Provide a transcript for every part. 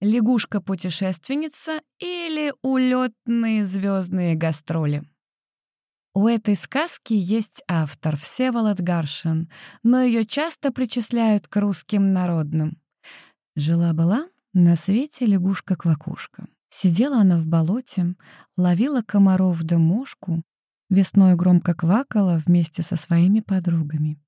лягушка-путешественница или улетные звездные гастроли. У этой сказки есть автор Всеволод Гаршин, но ее часто причисляют к русским народным. Жила-была на свете лягушка-квакушка. Сидела она в болоте, ловила комаров да мошку, весной громко квакала вместе со своими подругами.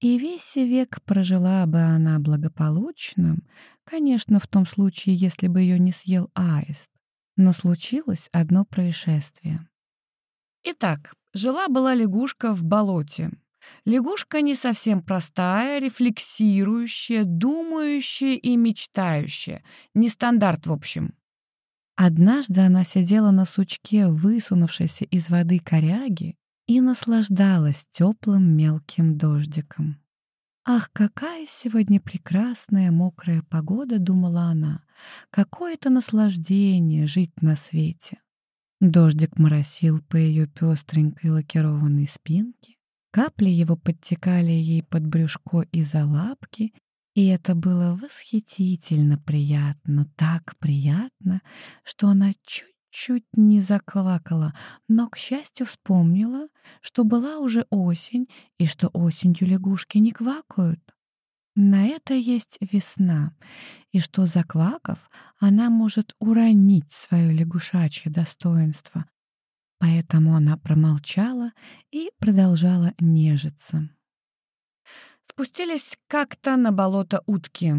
И весь век прожила бы она благополучно, конечно, в том случае, если бы ее не съел аист. Но случилось одно происшествие. Итак, Жила-была лягушка в болоте. Лягушка не совсем простая, рефлексирующая, думающая и мечтающая. Не стандарт, в общем. Однажды она сидела на сучке, высунувшейся из воды коряги, и наслаждалась теплым мелким дождиком. «Ах, какая сегодня прекрасная мокрая погода!» — думала она. «Какое это наслаждение жить на свете!» Дождик моросил по ее пестренькой лакированной спинке. Капли его подтекали ей под брюшко и за лапки, и это было восхитительно приятно, так приятно, что она чуть-чуть не заквакала, но, к счастью, вспомнила, что была уже осень и что осенью лягушки не квакают. На это есть весна, и что, заквакав, она может уронить свое лягушачье достоинство. Поэтому она промолчала и продолжала нежиться. Спустились как-то на болото утки.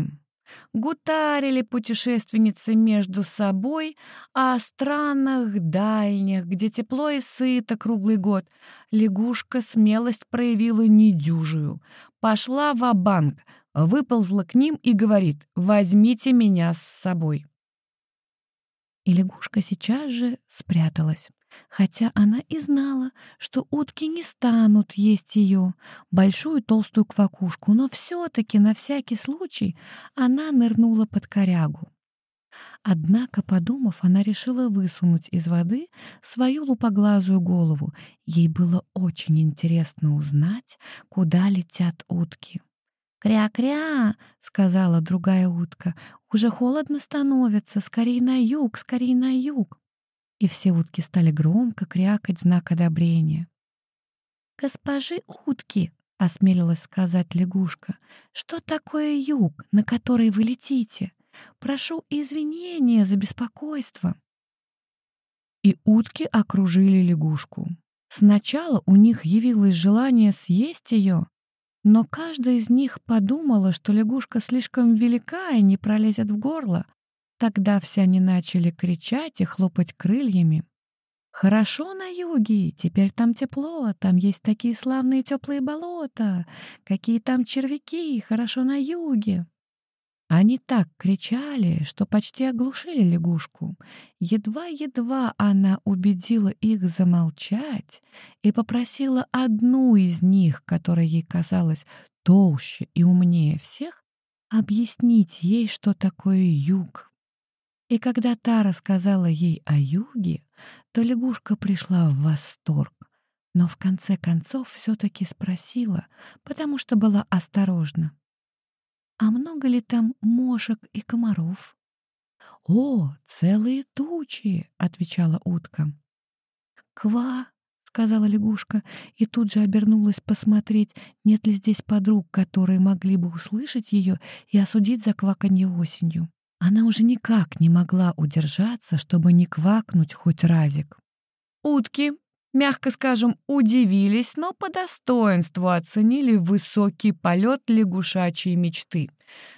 Гутарили путешественницы между собой о странах дальних, где тепло и сыто круглый год. Лягушка смелость проявила недюжую. Пошла в банк выползла к ним и говорит «Возьмите меня с собой». И лягушка сейчас же спряталась, хотя она и знала, что утки не станут есть ее, большую толстую квакушку, но все-таки на всякий случай она нырнула под корягу. Однако, подумав, она решила высунуть из воды свою лупоглазую голову. Ей было очень интересно узнать, куда летят утки. «Кря-кря!» — сказала другая утка. «Уже холодно становится. Скорей на юг, скорей на юг!» И все утки стали громко крякать знак одобрения. «Госпожи утки!» — осмелилась сказать лягушка. «Что такое юг, на который вы летите? Прошу извинения за беспокойство». И утки окружили лягушку. Сначала у них явилось желание съесть ее, но каждая из них подумала, что лягушка слишком велика и не пролезет в горло. Тогда все они начали кричать и хлопать крыльями. «Хорошо на юге, теперь там тепло, там есть такие славные теплые болота, какие там червяки, хорошо на юге». Они так кричали, что почти оглушили лягушку. Едва-едва она убедила их замолчать и попросила одну из них, которая ей казалась толще и умнее всех, объяснить ей, что такое юг. И когда та рассказала ей о юге, то лягушка пришла в восторг, но в конце концов все-таки спросила, потому что была осторожна. А много ли там мошек и комаров? «О, целые тучи!» — отвечала утка. «Ква!» — сказала лягушка, и тут же обернулась посмотреть, нет ли здесь подруг, которые могли бы услышать ее и осудить за кваканье осенью. Она уже никак не могла удержаться, чтобы не квакнуть хоть разик. «Утки!» Мягко скажем, удивились, но по достоинству оценили высокий полет лягушачьей мечты.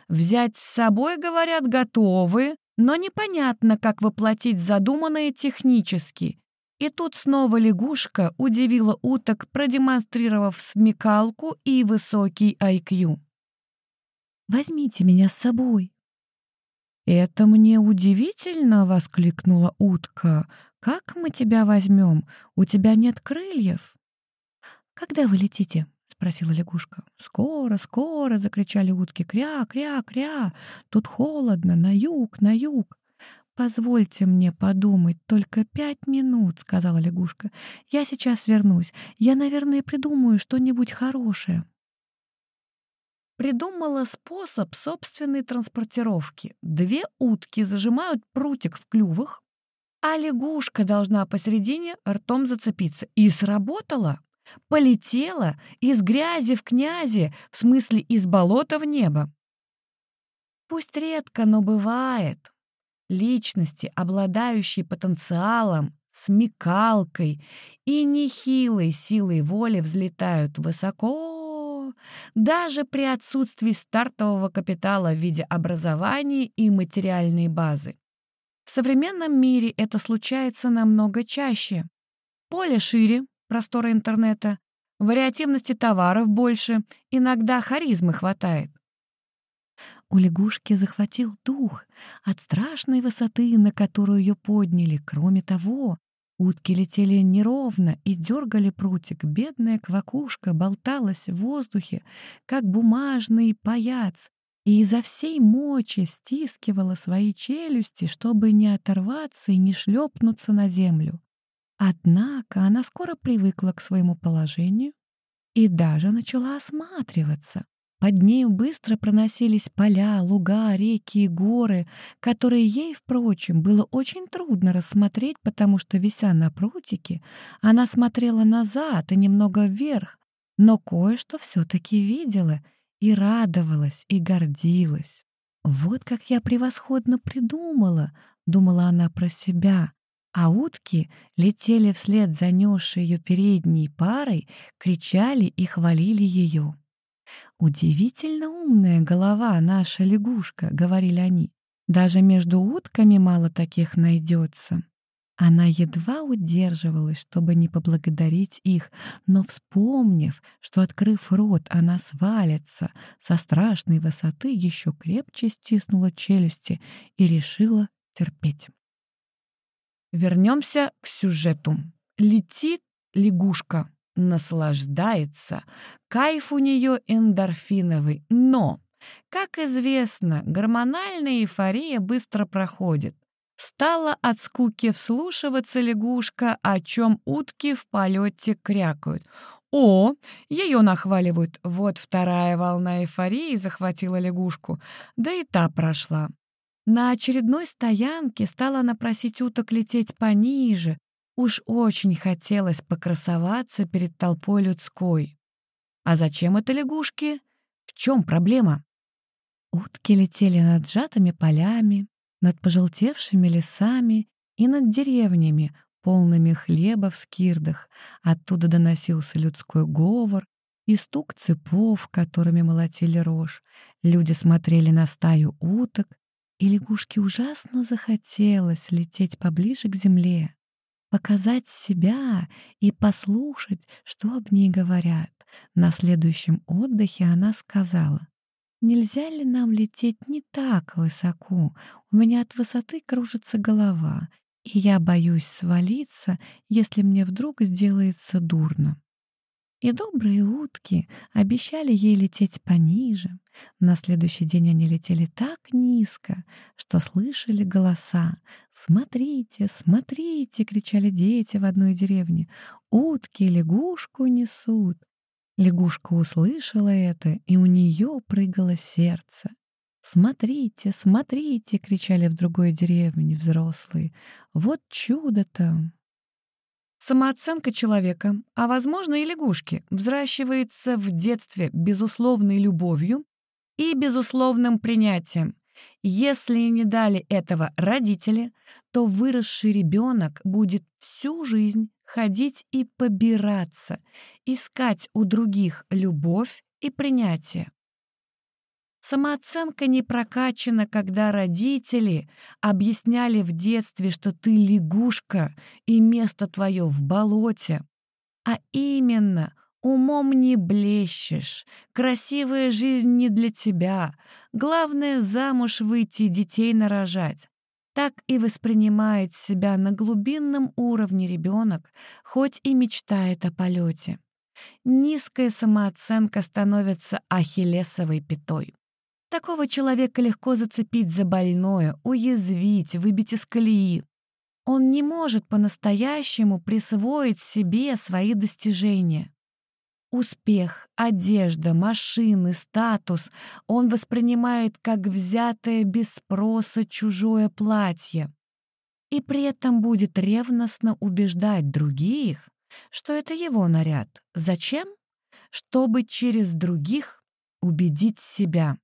Взять с собой, говорят, готовы, но непонятно, как воплотить задуманное технически. И тут снова лягушка удивила уток, продемонстрировав смекалку и высокий IQ. «Возьмите меня с собой», «Это мне удивительно!» — воскликнула утка. «Как мы тебя возьмем? У тебя нет крыльев». «Когда вы летите?» — спросила лягушка. «Скоро, скоро!» — закричали утки. «Кря, кря, кря! Тут холодно, на юг, на юг!» «Позвольте мне подумать только пять минут», — сказала лягушка. «Я сейчас вернусь. Я, наверное, придумаю что-нибудь хорошее». придумала способ собственной транспортировки. Две утки зажимают прутик в клювах, а лягушка должна посередине ртом зацепиться. И сработало. Полетела из грязи в князи, в смысле из болота в небо. Пусть редко, но бывает. Личности, обладающие потенциалом, смекалкой и нехилой силой воли взлетают высоко, даже при отсутствии стартового капитала в виде образования и материальной базы. В современном мире это случается намного чаще. Поле шире, простора интернета, вариативности товаров больше, иногда харизмы хватает. У лягушки захватил дух от страшной высоты, на которую ее подняли. Кроме того, утки летели неровно и дергали прутик. Бедная квакушка болталась в воздухе, как бумажный паяц, и изо всей мочи стискивала свои челюсти, чтобы не оторваться и не шлепнуться на землю. Однако она скоро привыкла к своему положению и даже начала осматриваться. Под нею быстро проносились поля, луга, реки и горы, которые ей, впрочем, было очень трудно рассмотреть, потому что, вися на прутике, она смотрела назад и немного вверх, но кое-что все-таки видела и радовалась, и гордилась. «Вот как я превосходно придумала!» — думала она про себя. А утки летели вслед за несшей ее передней парой, кричали и хвалили ее. «Удивительно умная голова наша лягушка», — говорили они. «Даже между утками мало таких найдется». Она едва удерживалась, чтобы не поблагодарить их, но, вспомнив, что, открыв рот, она свалится со страшной высоты, еще крепче стиснула челюсти и решила терпеть. Вернемся к сюжету. Летит лягушка наслаждается, кайф у нее эндорфиновый, но, как известно, гормональная эйфория быстро проходит. Стала от скуки вслушиваться лягушка, о чем утки в полете крякают. О, ее нахваливают. Вот вторая волна эйфории захватила лягушку, да и та прошла. На очередной стоянке стала она просить уток лететь пониже, Уж очень хотелось покрасоваться перед толпой людской. А зачем это лягушки? В чем проблема? Утки летели над сжатыми полями, над пожелтевшими лесами и над деревнями, полными хлеба в скирдах. Оттуда доносился людской говор и стук цепов, которыми молотили рожь. Люди смотрели на стаю уток, и лягушке ужасно захотелось лететь поближе к земле показать себя и послушать, что об ней говорят. На следующем отдыхе она сказала, «Нельзя ли нам лететь не так высоко? У меня от высоты кружится голова, и я боюсь свалиться, если мне вдруг сделается дурно». И добрые утки обещали ей лететь пониже. На следующий день они летели так низко, что слышали голоса. «Смотрите, смотрите!» — кричали дети в одной деревне. «Утки лягушку несут!» Лягушка услышала это, и у нее прыгало сердце. «Смотрите, смотрите!» — кричали в другой деревне взрослые. «Вот чудо-то!» Самооценка человека, а, возможно, и лягушки, взращивается в детстве безусловной любовью и безусловным принятием. Если не дали этого родители, то выросший ребенок будет всю жизнь ходить и побираться, искать у других любовь и принятие. Самооценка не прокачана, когда родители объясняли в детстве, что ты лягушка и место твое в болоте. А именно, умом не блещешь, красивая жизнь не для тебя, главное замуж выйти и детей нарожать. Так и воспринимает себя на глубинном уровне ребенок, хоть и мечтает о полете. Низкая самооценка становится ахиллесовой пятой. Такого человека легко зацепить за больное, уязвить, выбить из колеи. Он не может по-настоящему присвоить себе свои достижения. Успех, одежда, машины, статус он воспринимает как взятое без спроса чужое платье. И при этом будет ревностно убеждать других, что это его наряд. Зачем? Чтобы через других убедить себя.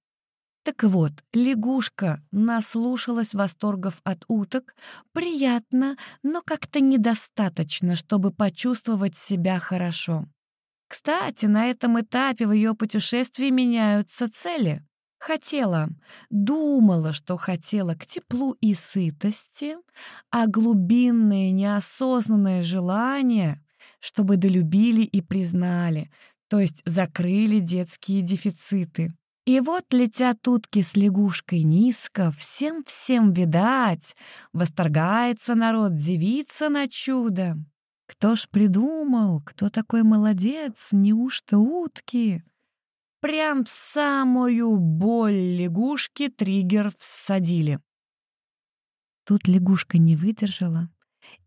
Так вот, лягушка наслушалась восторгов от уток. Приятно, но как-то недостаточно, чтобы почувствовать себя хорошо. Кстати, на этом этапе в ее путешествии меняются цели. Хотела, думала, что хотела к теплу и сытости, а глубинные неосознанные желания, чтобы долюбили и признали, то есть закрыли детские дефициты. И вот летят утки с лягушкой низко, всем-всем видать, восторгается народ, девица на чудо. Кто ж придумал, кто такой молодец, неужто утки? Прям в самую боль лягушки триггер всадили. Тут лягушка не выдержала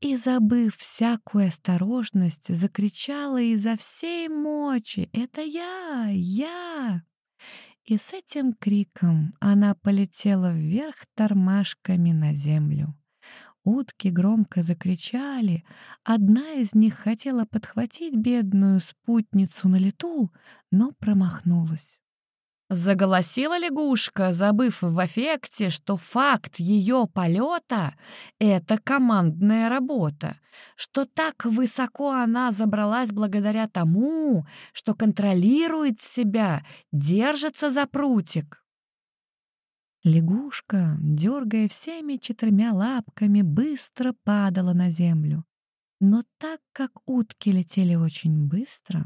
и, забыв всякую осторожность, закричала изо всей мочи «Это я! Я!» И с этим криком она полетела вверх тормашками на землю. Утки громко закричали. Одна из них хотела подхватить бедную спутницу на лету, но промахнулась. Заголосила лягушка, забыв в эффекте, что факт ее полета — это командная работа, что так высоко она забралась благодаря тому, что контролирует себя, держится за прутик. Лягушка, дергая всеми четырьмя лапками, быстро падала на землю. Но так как утки летели очень быстро,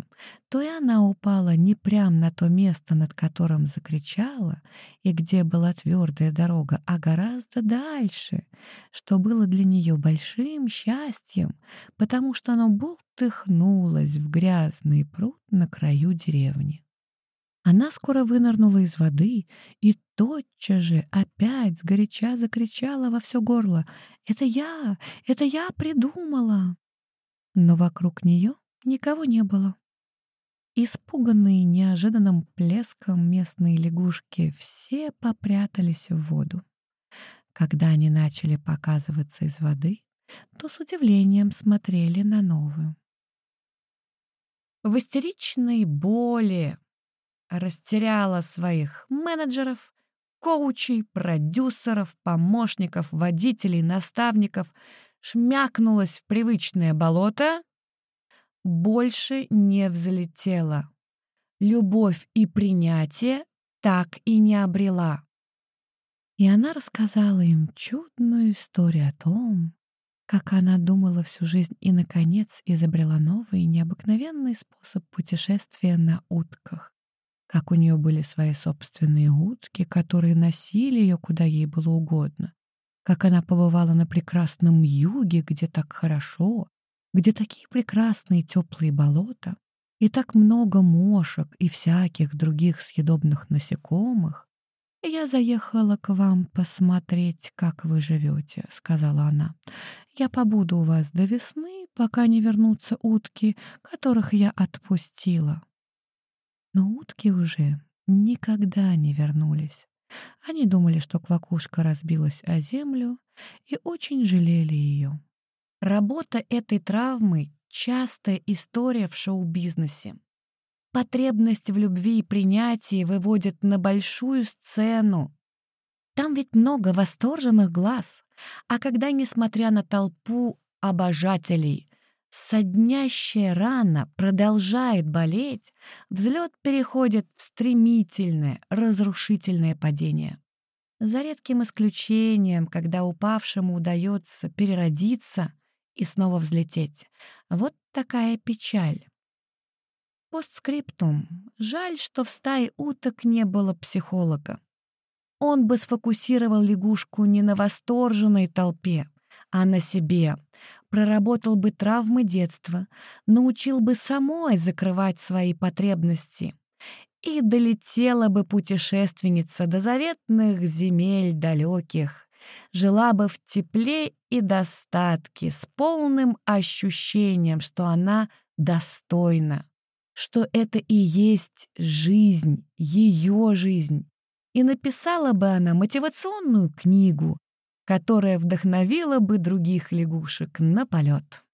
то и она упала не прямо на то место, над которым закричала, и где была твердая дорога, а гораздо дальше, что было для нее большим счастьем, потому что оно бултыхнулось в грязный пруд на краю деревни. Она скоро вынырнула из воды и тотчас же опять сгоряча закричала во все горло «Это я! Это я придумала!» Но вокруг нее никого не было. Испуганные неожиданным плеском местные лягушки все попрятались в воду. Когда они начали показываться из воды, то с удивлением смотрели на новую. В истеричной боли растеряла своих менеджеров, коучей, продюсеров, помощников, водителей, наставников, шмякнулась в привычное болото, больше не взлетела. Любовь и принятие так и не обрела. И она рассказала им чудную историю о том, как она думала всю жизнь и, наконец, изобрела новый необыкновенный способ путешествия на утках как у нее были свои собственные утки, которые носили ее куда ей было угодно, как она побывала на прекрасном юге, где так хорошо, где такие прекрасные теплые болота и так много мошек и всяких других съедобных насекомых. «Я заехала к вам посмотреть, как вы живете», — сказала она. «Я побуду у вас до весны, пока не вернутся утки, которых я отпустила». Но утки уже никогда не вернулись. Они думали, что квакушка разбилась о землю и очень жалели ее. Работа этой травмы — частая история в шоу-бизнесе. Потребность в любви и принятии выводит на большую сцену. Там ведь много восторженных глаз. А когда, несмотря на толпу обожателей, Соднящая рана продолжает болеть, взлет переходит в стремительное, разрушительное падение. За редким исключением, когда упавшему удается переродиться и снова взлететь. Вот такая печаль. Постскриптум. Жаль, что в стае уток не было психолога. Он бы сфокусировал лягушку не на восторженной толпе, а на себе, проработал бы травмы детства, научил бы самой закрывать свои потребности. И долетела бы путешественница до заветных земель далеких, жила бы в тепле и достатке, с полным ощущением, что она достойна. что это и есть жизнь, ее жизнь. И написала бы она мотивационную книгу, которая вдохновила бы других лягушек на полет.